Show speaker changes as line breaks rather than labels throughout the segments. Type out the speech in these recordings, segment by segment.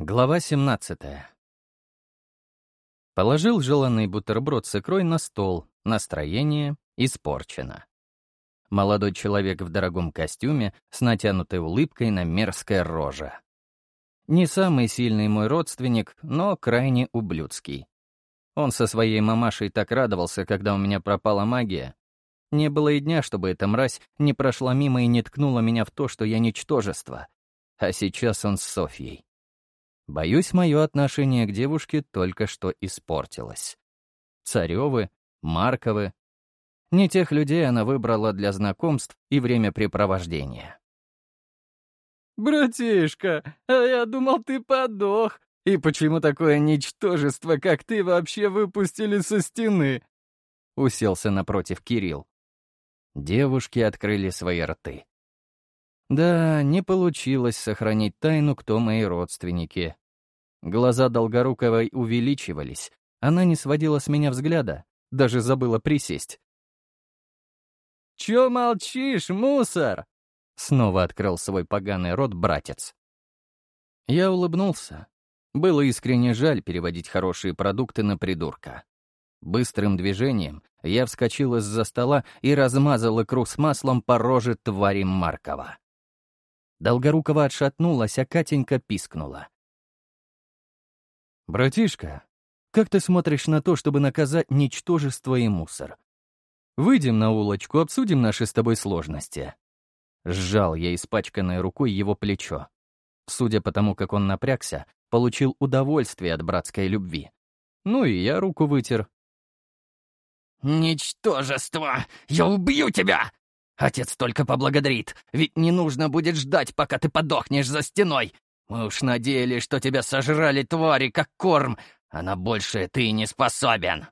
Глава 17 Положил желанный бутерброд с икрой на стол, настроение испорчено. Молодой человек в дорогом костюме с натянутой улыбкой на мерзкое роже. Не самый сильный мой родственник, но крайне ублюдский. Он со своей мамашей так радовался, когда у меня пропала магия. Не было и дня, чтобы эта мразь не прошла мимо и не ткнула меня в то, что я ничтожество. А сейчас он с Софьей. Боюсь, мое отношение к девушке только что испортилось. Царевы, Марковы. Не тех людей она выбрала для знакомств и времяпрепровождения.
«Братишка, а я думал, ты подох. И почему такое ничтожество, как ты, вообще выпустили со стены?»
Уселся напротив Кирилл. Девушки открыли свои рты. Да, не получилось сохранить тайну, кто мои родственники. Глаза Долгоруковой увеличивались. Она не сводила с меня взгляда, даже забыла присесть.
«Чё молчишь, мусор?»
Снова открыл свой поганый рот братец. Я улыбнулся. Было искренне жаль переводить хорошие продукты на придурка. Быстрым движением я вскочил из-за стола и размазал икру с маслом по роже твари Маркова. Долгорукова отшатнулась, а Катенька пискнула. «Братишка, как ты смотришь на то, чтобы наказать ничтожество и мусор? Выйдем на улочку, обсудим наши с тобой сложности». Сжал я испачканной рукой его плечо. Судя по тому, как он напрягся, получил удовольствие от братской любви. Ну и я руку вытер.
«Ничтожество! Я убью тебя!» Отец только поблагодарит, ведь не нужно будет ждать, пока ты подохнешь за стеной. Мы уж надеялись, что тебя сожрали твари, как корм, а на большее ты не способен.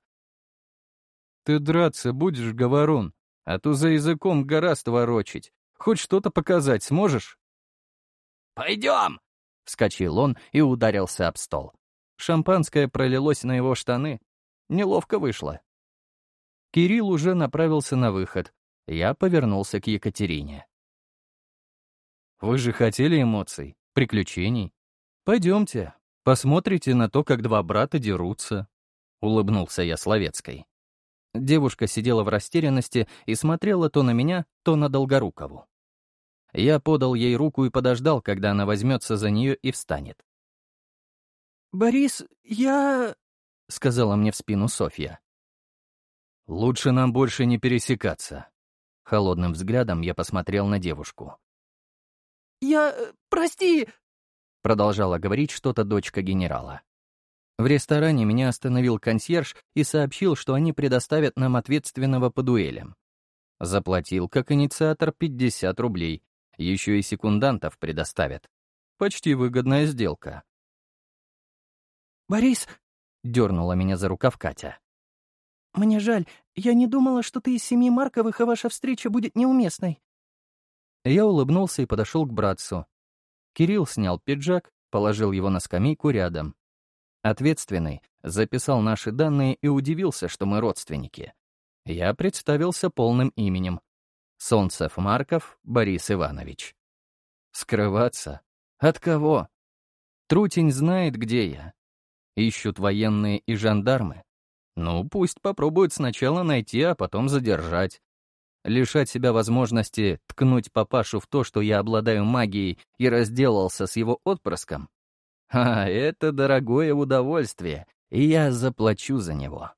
Ты драться будешь, говорун, а то за языком гораздо ворочить. Хоть что-то показать сможешь?
Пойдем!
Вскочил он и ударился об стол. Шампанское пролилось на его штаны. Неловко вышло. Кирилл уже направился на выход, я повернулся к Екатерине. «Вы же хотели эмоций, приключений? Пойдемте, посмотрите на то, как два брата дерутся», — улыбнулся я Словецкой. Девушка сидела в растерянности и смотрела то на меня, то на Долгорукову. Я подал ей руку и подождал, когда она возьмется за нее и встанет.
«Борис, я...» — сказала мне в спину Софья. «Лучше нам больше не пересекаться», Холодным взглядом я посмотрел на девушку.
«Я... Э, прости!»
— продолжала говорить что-то дочка генерала. В ресторане меня остановил консьерж и сообщил, что они предоставят нам ответственного по дуэлям. Заплатил, как инициатор, 50 рублей. Еще и секундантов предоставят. Почти выгодная сделка.
«Борис!»
— дернула меня за рукав Катя.
«Мне жаль, я не думала, что ты из семьи Марковых, и ваша встреча будет неуместной».
Я улыбнулся и подошел к братцу. Кирилл снял пиджак, положил его на скамейку рядом. Ответственный записал наши данные и удивился, что мы родственники. Я представился полным именем. Солнцев Марков Борис Иванович. Скрываться? От кого? Трутень знает, где я. Ищут военные и жандармы. Ну, пусть попробуют сначала найти, а потом задержать. Лишать себя возможности ткнуть папашу в то, что я обладаю магией и разделался с его отпрыском. А, это дорогое удовольствие, и я заплачу за него.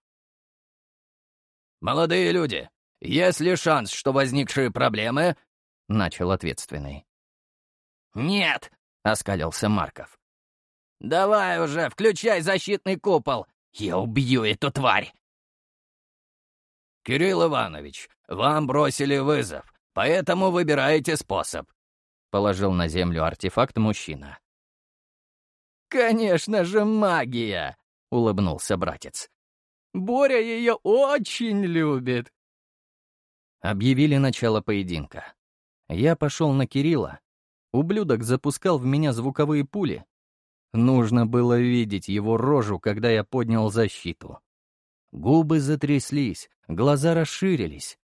«Молодые люди, есть ли шанс, что возникшие проблемы...» — начал ответственный. «Нет!» — оскалился Марков. «Давай уже, включай защитный купол я убью эту тварь!» «Кирилл Иванович, вам бросили вызов, поэтому выбирайте способ», — положил на землю артефакт мужчина.
«Конечно же, магия!» — улыбнулся братец. «Боря ее очень любит!»
Объявили начало поединка. Я пошел на Кирилла. Ублюдок запускал в меня звуковые пули, Нужно было видеть его рожу, когда я поднял защиту. Губы затряслись, глаза расширились.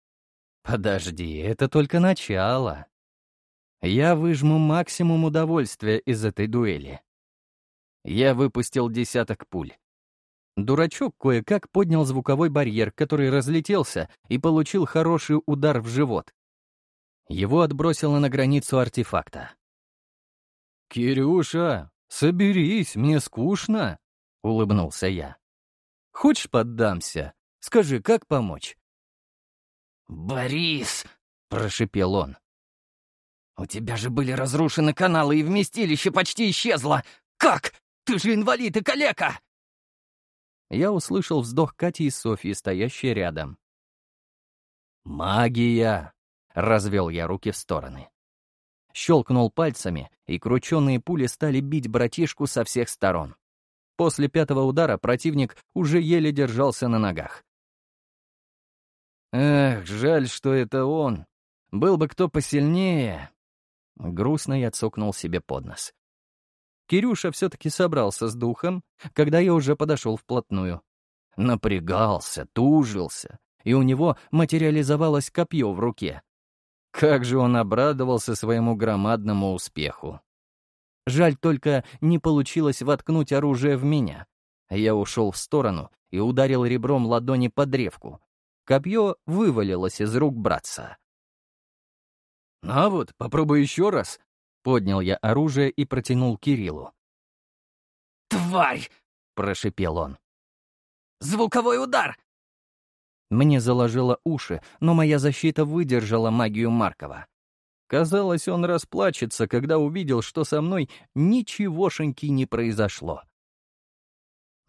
Подожди, это только начало. Я выжму максимум удовольствия из этой дуэли. Я выпустил десяток пуль. Дурачок кое-как поднял звуковой барьер, который разлетелся и получил хороший удар в живот. Его отбросило на границу артефакта. «Кирюша, соберись, мне скучно», — улыбнулся я. «Хочешь поддамся? Скажи, как помочь?»
«Борис!» — прошипел он. «У тебя же были разрушены каналы, и вместилище почти исчезло! Как? Ты же инвалид и калека!»
Я услышал вздох Кати и Софьи, стоящие рядом. «Магия!» — развел я руки в стороны. Щелкнул пальцами, и крученные пули стали бить братишку со всех сторон. После пятого удара противник уже еле держался на ногах. Эх, жаль, что это он. Был бы кто посильнее. Грустно я цокнул себе под нос. Кирюша все-таки собрался с духом, когда я уже подошел вплотную. Напрягался, тужился, и у него материализовалось копье в руке. Как же он обрадовался своему громадному успеху. Жаль только, не получилось воткнуть оружие в меня. Я ушел в сторону и ударил ребром ладони по древку, Копье вывалилось из рук братца. «На вот, попробуй еще раз!» Поднял я оружие и протянул Кириллу.
«Тварь!» — прошипел он. «Звуковой удар!»
Мне заложило уши, но моя защита выдержала магию Маркова. Казалось, он расплачется, когда увидел, что со мной ничегошеньки не произошло.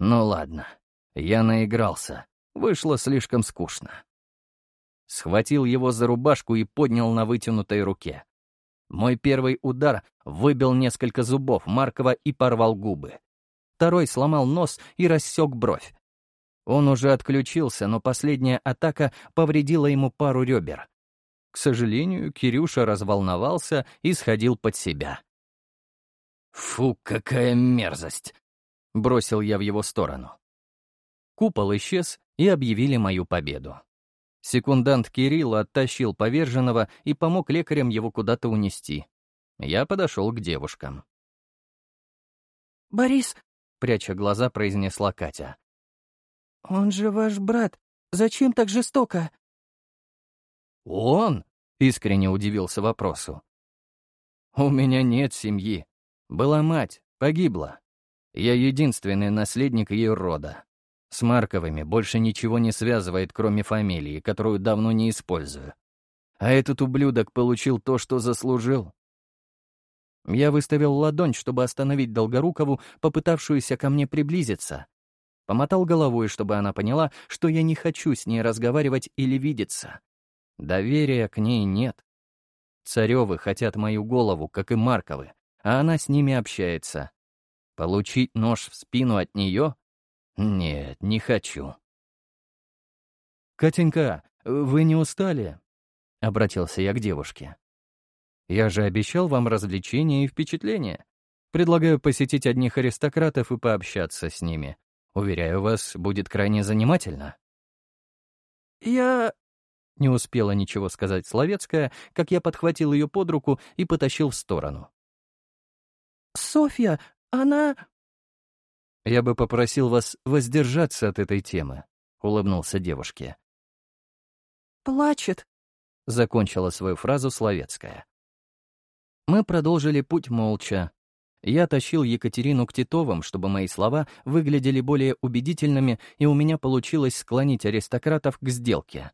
Ну ладно, я наигрался. Вышло слишком скучно. Схватил его за рубашку и поднял на вытянутой руке. Мой первый удар выбил несколько зубов Маркова и порвал губы. Второй сломал нос и рассек бровь. Он уже отключился, но последняя атака повредила ему пару ребер. К сожалению, Кирюша разволновался и сходил под себя. «Фу, какая мерзость!» — бросил я в его сторону. Купол исчез, и объявили мою победу. Секундант Кирилл оттащил поверженного и помог лекарям его куда-то унести. Я подошел к девушкам.
«Борис», — пряча глаза, произнесла Катя. «Он же ваш брат. Зачем так жестоко?»
«Он?» — искренне удивился вопросу. «У меня нет семьи. Была мать, погибла. Я единственный наследник ее рода. С Марковыми больше ничего не связывает, кроме фамилии, которую давно не использую. А этот ублюдок получил то, что заслужил. Я выставил ладонь, чтобы остановить Долгорукову, попытавшуюся ко мне приблизиться. Помотал головой, чтобы она поняла, что я не хочу с ней разговаривать или видеться. Доверия к ней нет. Царевы хотят мою голову, как и Марковы, а она с ними общается. Получить нож в спину от нее нет, не хочу. «Катенька, вы не устали?» — обратился я к девушке. «Я же обещал вам развлечения и впечатления. Предлагаю посетить одних аристократов и пообщаться с ними. Уверяю вас, будет крайне занимательно».
«Я...»
— не успела ничего сказать Словецкая, как я подхватил ее под руку и потащил в сторону.
«Софья, она...»
«Я бы попросил вас воздержаться от этой темы», — улыбнулся девушке.
«Плачет», —
закончила свою фразу Словецкая. Мы продолжили путь молча. Я тащил Екатерину к Титовым, чтобы мои слова выглядели более убедительными, и у меня получилось склонить аристократов к сделке.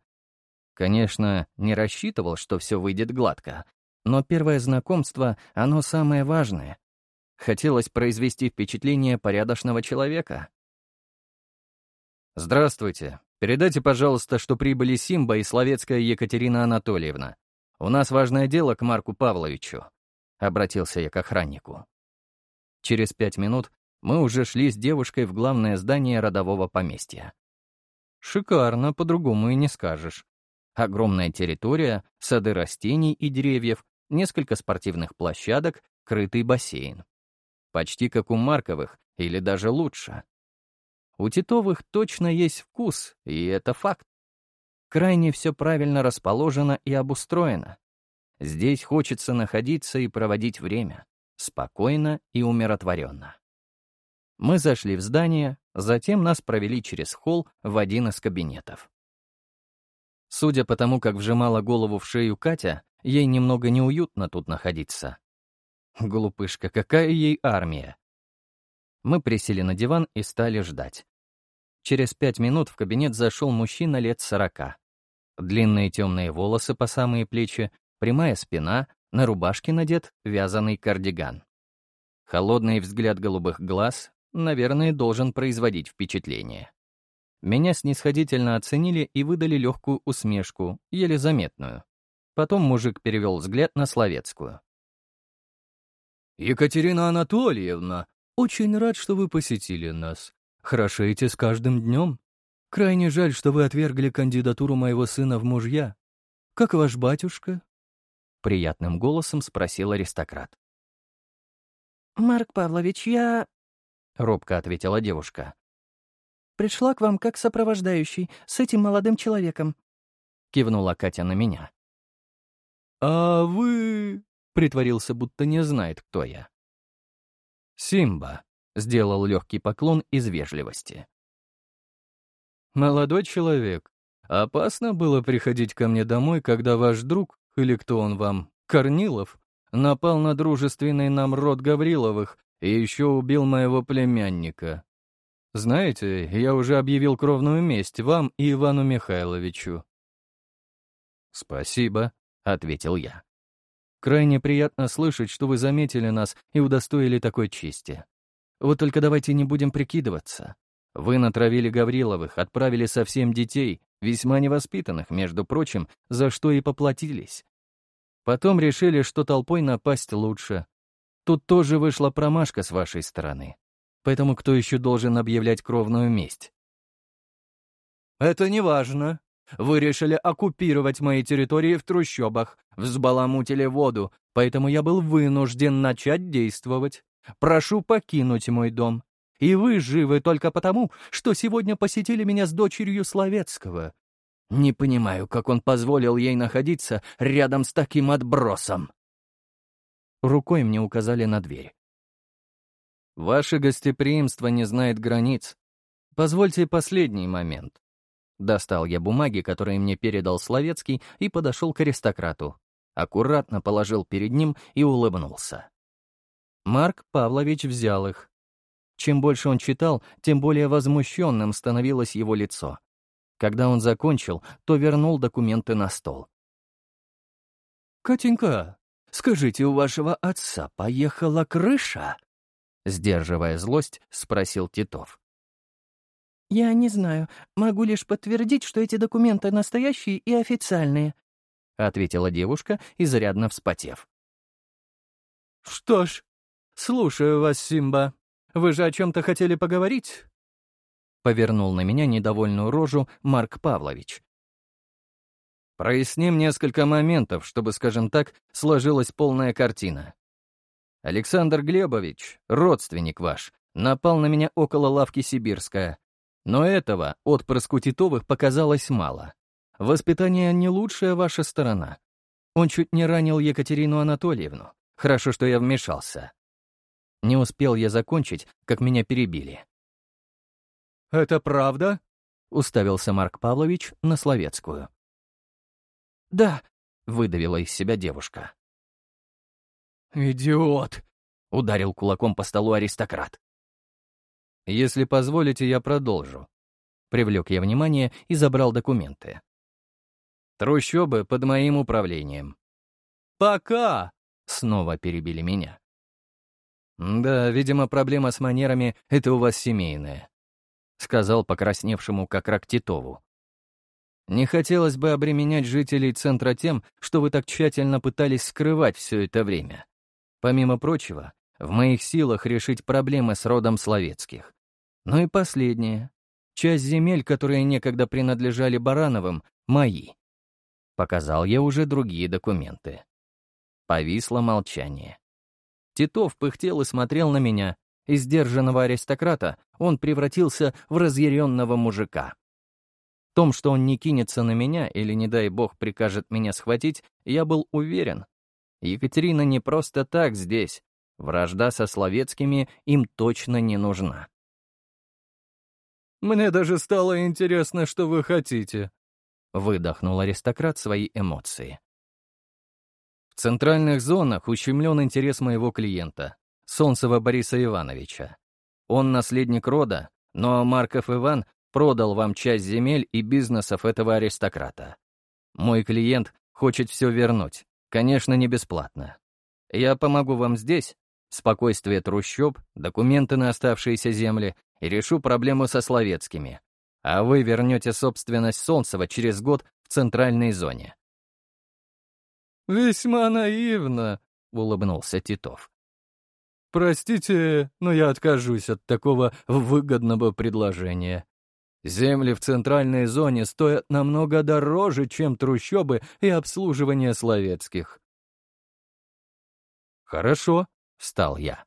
Конечно, не рассчитывал, что все выйдет гладко, но первое знакомство — оно самое важное, Хотелось произвести впечатление порядочного человека. «Здравствуйте. Передайте, пожалуйста, что прибыли Симба и Словецкая Екатерина Анатольевна. У нас важное дело к Марку Павловичу», — обратился я к охраннику. Через пять минут мы уже шли с девушкой в главное здание родового поместья. Шикарно, по-другому и не скажешь. Огромная территория, сады растений и деревьев, несколько спортивных площадок, крытый бассейн. Почти как у Марковых, или даже лучше. У Титовых точно есть вкус, и это факт. Крайне все правильно расположено и обустроено. Здесь хочется находиться и проводить время. Спокойно и умиротворенно. Мы зашли в здание, затем нас провели через холл в один из кабинетов. Судя по тому, как вжимала голову в шею Катя, ей немного неуютно тут находиться. Глупышка, какая ей армия? Мы присели на диван и стали ждать. Через пять минут в кабинет зашел мужчина лет сорока. Длинные темные волосы по самые плечи, прямая спина, на рубашке надет вязаный кардиган. Холодный взгляд голубых глаз, наверное, должен производить впечатление. Меня снисходительно оценили и выдали легкую усмешку, еле заметную. Потом мужик перевел взгляд на Словецкую.
«Екатерина Анатольевна, очень рад, что вы посетили нас. Хорошеете с каждым днем. Крайне жаль, что вы отвергли кандидатуру моего сына в мужья. Как ваш батюшка?»
Приятным голосом спросил аристократ.
«Марк Павлович, я...»
— робко ответила девушка.
«Пришла к вам как сопровождающий с этим молодым человеком», —
кивнула Катя на меня.
«А вы...» — притворился, будто не знает, кто я.
«Симба», — сделал легкий поклон из вежливости.
«Молодой человек, опасно было приходить ко мне домой, когда ваш друг, или кто он вам, Корнилов, напал на дружественный нам род Гавриловых и еще убил моего племянника. Знаете, я уже объявил кровную месть вам и Ивану Михайловичу».
«Спасибо», — ответил я.
«Крайне приятно слышать, что вы заметили нас и удостоили такой чести. Вот только давайте не будем прикидываться. Вы натравили Гавриловых, отправили совсем детей, весьма невоспитанных, между прочим, за что и поплатились. Потом решили, что толпой напасть лучше. Тут тоже вышла промашка с вашей стороны. Поэтому кто еще должен объявлять кровную месть? Это не важно. Вы решили оккупировать мои территории в трущобах, взбаламутили воду, поэтому я был вынужден начать действовать. Прошу покинуть мой дом. И вы живы только потому, что сегодня посетили меня с дочерью Словецкого. Не понимаю, как он позволил ей находиться рядом с таким отбросом.
Рукой мне указали на дверь. «Ваше гостеприимство не знает границ. Позвольте последний момент». Достал я бумаги, которые мне передал Словецкий, и подошел к аристократу. Аккуратно положил перед ним и улыбнулся. Марк Павлович взял их. Чем больше он читал, тем более возмущенным становилось его лицо. Когда он закончил, то вернул документы на стол.
«Катенька, скажите, у вашего отца поехала крыша?»
Сдерживая злость, спросил Титов.
«Я не знаю. Могу лишь подтвердить, что эти документы настоящие и официальные», —
ответила девушка, изрядно вспотев.
«Что ж, слушаю вас, Симба. Вы же о чем-то хотели поговорить?»
Повернул на меня недовольную рожу Марк Павлович. Проясним несколько моментов, чтобы, скажем так, сложилась полная картина. Александр Глебович, родственник ваш, напал на меня около лавки Сибирская. Но этого отпрыску Титовых показалось мало. Воспитание не лучшая ваша сторона. Он чуть не ранил Екатерину Анатольевну. Хорошо, что я вмешался. Не успел я закончить, как меня перебили.
«Это правда?»
— уставился Марк Павлович на Словецкую.
«Да», —
выдавила из себя девушка.
«Идиот!»
— ударил кулаком по столу аристократ. «Если позволите, я продолжу». Привлек я внимание и забрал документы. «Трущобы под моим управлением».
«Пока!»
— снова перебили меня. «Да, видимо, проблема с манерами — это у вас семейная сказал покрасневшему как рак Титову. «Не хотелось бы обременять жителей центра тем, что вы так тщательно пытались скрывать все это время. Помимо прочего, в моих силах решить проблемы с родом Словецких. Ну и последнее. Часть земель, которые некогда принадлежали Барановым, мои. Показал я уже другие документы. Повисло молчание. Титов пыхтел и смотрел на меня, из сдержанного аристократа он превратился в разъяренного мужика. В том, что он не кинется на меня или, не дай бог, прикажет меня схватить, я был уверен. Екатерина не просто так здесь. Вражда со словецкими им точно не нужна.
«Мне даже стало интересно, что вы хотите», —
выдохнул аристократ свои эмоции. В центральных зонах ущемлен интерес моего клиента, Солнцева Бориса Ивановича. Он наследник рода, но Марков Иван продал вам часть земель и бизнесов этого аристократа. Мой клиент хочет все вернуть, конечно, не бесплатно. Я помогу вам здесь, спокойствие трущоб, документы на оставшиеся земли и решу проблему со Словецкими. А вы вернете собственность Солнцева через год в центральной зоне.
«Весьма наивно», — улыбнулся Титов. «Простите, но я откажусь от такого выгодного предложения. Земли в центральной зоне стоят намного дороже, чем трущобы и обслуживание словецких».
«Хорошо», — встал я.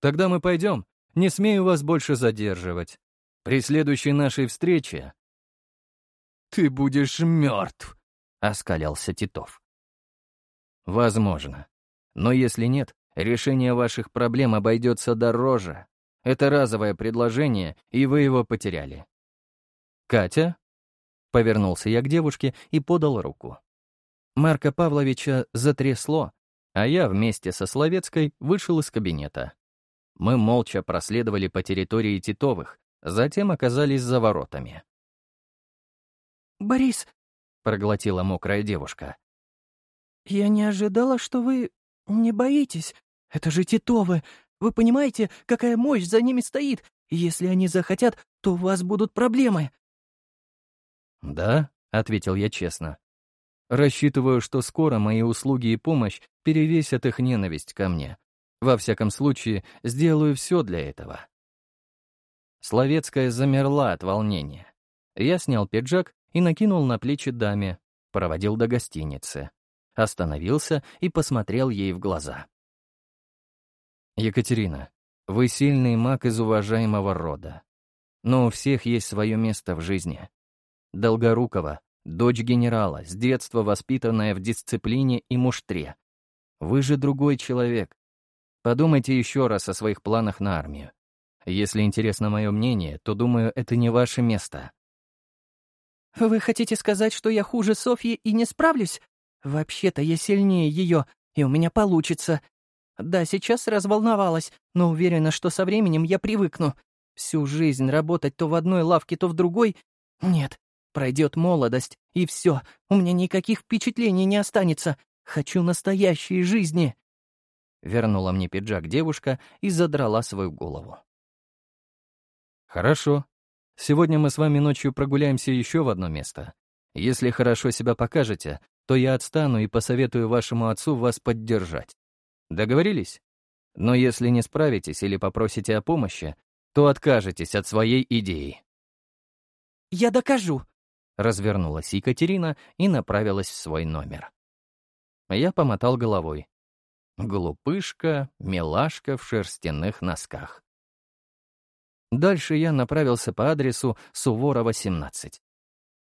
«Тогда мы пойдем. Не смею вас больше задерживать. При следующей нашей встрече...»
«Ты будешь мертв», —
оскалялся Титов. «Возможно. Но если нет, решение ваших проблем обойдется дороже. Это разовое предложение, и вы его потеряли. «Катя?» — повернулся я к девушке и подал руку. Марка Павловича затрясло, а я вместе со Словецкой вышел из кабинета. Мы молча проследовали по территории Титовых, затем оказались за воротами.
«Борис», — проглотила мокрая девушка, — «я не ожидала, что вы не боитесь. Это же Титовы. Вы понимаете, какая мощь за ними стоит? Если они захотят, то у вас будут проблемы».
«Да», — ответил я честно. «Рассчитываю, что скоро мои услуги и помощь перевесят их ненависть ко мне. Во всяком случае, сделаю все для этого». Словецкая замерла от волнения. Я снял пиджак и накинул на плечи даме, проводил до гостиницы. Остановился и посмотрел ей в глаза. «Екатерина, вы сильный маг из уважаемого рода. Но у всех есть свое место в жизни. Долгорукова, дочь генерала, с детства воспитанная в дисциплине и муштре. Вы же другой человек. Подумайте еще раз о своих планах на армию. Если интересно мое мнение, то, думаю, это не ваше место.
«Вы хотите сказать, что я хуже Софьи и не справлюсь? Вообще-то я сильнее ее, и у меня получится. Да, сейчас разволновалась, но уверена, что со временем я привыкну. Всю жизнь работать то в одной лавке, то в другой? Нет, Пройдет молодость, и все, у меня никаких впечатлений не останется. Хочу настоящей жизни.
Вернула мне пиджак девушка и задрала свою голову. Хорошо. Сегодня мы с вами ночью прогуляемся еще в одно место. Если хорошо себя покажете, то я отстану и посоветую вашему отцу вас поддержать. Договорились? Но если не справитесь или попросите о помощи, то откажетесь от своей идеи.
«Я докажу»,
Развернулась Екатерина и направилась в свой номер. Я помотал головой. Глупышка, милашка в шерстяных носках. Дальше я направился по адресу Суворова, 17.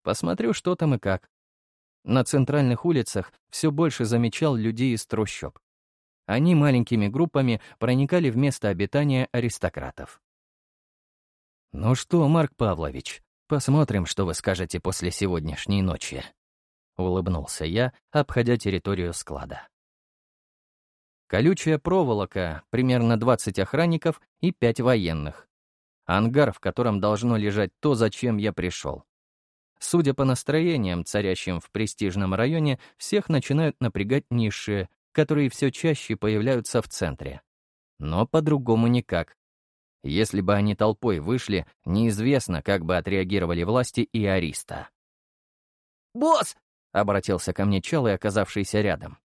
Посмотрю, что там и как. На центральных улицах все больше замечал людей из трущоб. Они маленькими группами проникали в место обитания аристократов. «Ну что, Марк Павлович, Посмотрим, что вы скажете после сегодняшней ночи. Улыбнулся я, обходя территорию склада. Колючая проволока, примерно 20 охранников и 5 военных. Ангар, в котором должно лежать то, зачем я пришел. Судя по настроениям, царящим в престижном районе, всех начинают напрягать низшие, которые все чаще появляются в центре. Но по-другому никак. Если бы они толпой вышли, неизвестно, как бы отреагировали власти и Ариста.
«Босс!»
— обратился ко мне Чалый, оказавшийся рядом.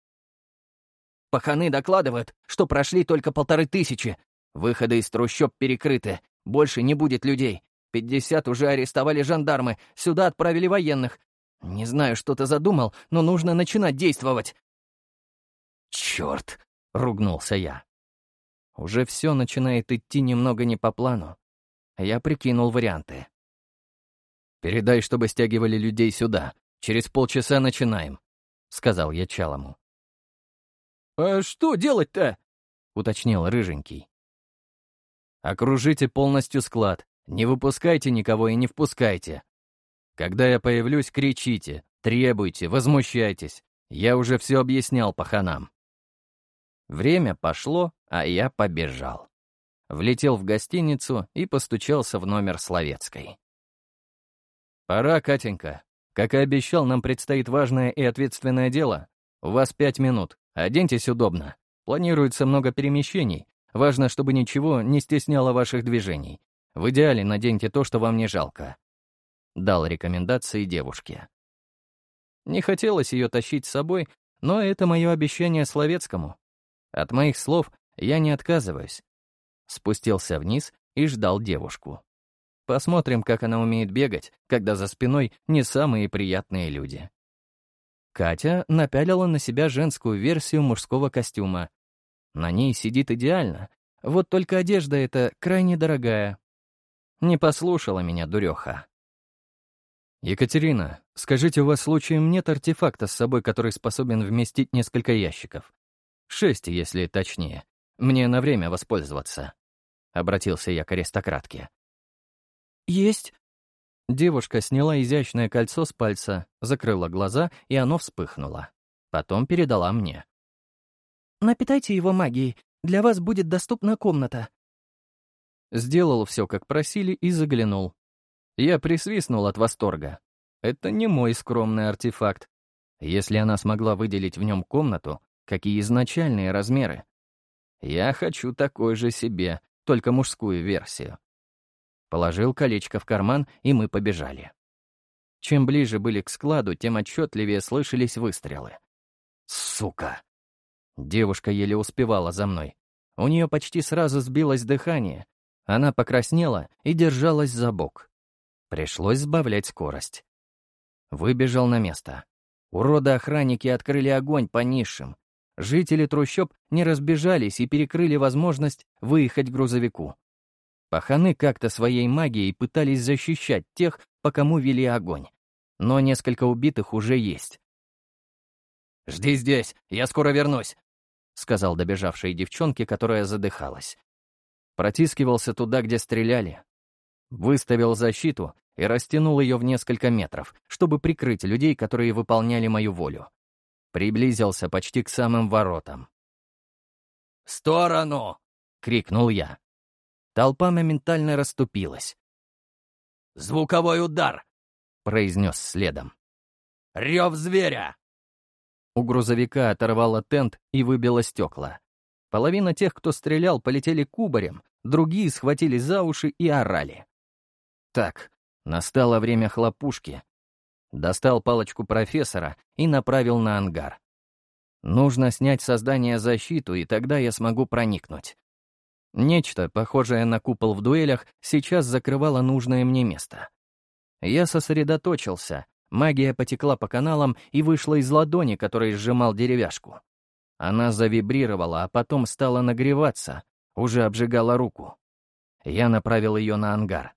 «Паханы докладывают, что прошли только полторы тысячи. Выходы из трущоб перекрыты, больше не будет людей. Пятьдесят уже арестовали жандармы, сюда отправили военных. Не знаю, что ты задумал, но нужно начинать действовать».
«Черт!» — ругнулся я. Уже все начинает идти немного не по плану. Я прикинул варианты. «Передай, чтобы стягивали людей сюда. Через полчаса начинаем», — сказал я Чалому.
«А что делать-то?»
— уточнил Рыженький. «Окружите полностью склад, не выпускайте никого и не впускайте. Когда я появлюсь, кричите, требуйте, возмущайтесь. Я уже все объяснял паханам». Время пошло, а я побежал. Влетел в гостиницу и постучался в номер Словецкой. «Пора, Катенька. Как и обещал, нам предстоит важное и ответственное дело. У вас пять минут. Оденьтесь удобно. Планируется много перемещений. Важно, чтобы ничего не стесняло ваших движений. В идеале наденьте то, что вам не жалко». Дал рекомендации девушке. Не хотелось ее тащить с собой, но это мое обещание Словецкому. От моих слов я не отказываюсь. Спустился вниз и ждал девушку. Посмотрим, как она умеет бегать, когда за спиной не самые приятные люди. Катя напялила на себя женскую версию мужского костюма. На ней сидит идеально, вот только одежда эта крайне дорогая. Не послушала меня дуреха. «Екатерина, скажите, у вас случаем нет артефакта с собой, который способен вместить несколько ящиков? Шесть, если точнее. Мне на время воспользоваться», — обратился я к аристократке.
«Есть».
Девушка сняла изящное кольцо с пальца, закрыла глаза, и оно вспыхнуло. Потом передала мне.
«Напитайте его магией. Для вас будет доступна комната».
Сделал все, как просили, и заглянул. Я присвистнул от восторга. Это не мой скромный артефакт. Если она смогла выделить в нем комнату, какие изначальные размеры? Я хочу такой же себе, только мужскую версию. Положил колечко в карман, и мы побежали. Чем ближе были к складу, тем отчетливее слышались выстрелы. «Сука!» Девушка еле успевала за мной. У нее почти сразу сбилось дыхание. Она покраснела и держалась за бок. Пришлось сбавлять скорость. Выбежал на место. Уроды-охранники открыли огонь по низшим. Жители трущоб не разбежались и перекрыли возможность выехать грузовику. Паханы как-то своей магией пытались защищать тех, по кому вели огонь. Но несколько убитых уже есть. «Жди здесь, я скоро вернусь», — сказал добежавшей девчонке, которая задыхалась. Протискивался туда, где стреляли. Выставил защиту и растянул ее в несколько метров, чтобы прикрыть людей, которые выполняли мою волю. Приблизился почти к самым воротам.
«В сторону!» — крикнул я.
Толпа моментально расступилась.
«Звуковой удар!» — произнес следом. «Рев зверя!»
У грузовика оторвало тент и выбило стекла. Половина тех, кто стрелял, полетели кубарем, другие схватили за уши и орали. Так, настало время хлопушки. Достал палочку профессора и направил на ангар. Нужно снять создание защиту, и тогда я смогу проникнуть. Нечто, похожее на купол в дуэлях, сейчас закрывало нужное мне место. Я сосредоточился, магия потекла по каналам и вышла из ладони, которой сжимал деревяшку. Она завибрировала, а потом стала нагреваться, уже обжигала руку. Я направил ее на ангар.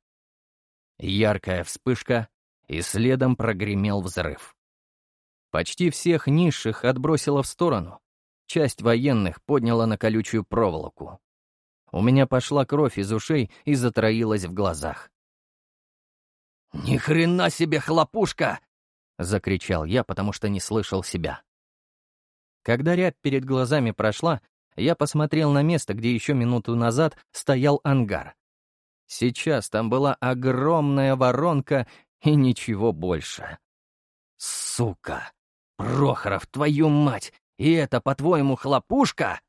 Яркая вспышка, и следом прогремел взрыв. Почти всех низших отбросило в сторону. Часть военных подняла на колючую проволоку. У меня пошла кровь из ушей и затроилась в глазах.
«Ни хрена себе хлопушка!» — закричал я, потому что не слышал себя.
Когда рябь перед глазами прошла, я посмотрел на место, где еще минуту назад стоял ангар. Сейчас там была огромная воронка и ничего больше.
«Сука! Прохоров, твою мать! И это, по-твоему, хлопушка?»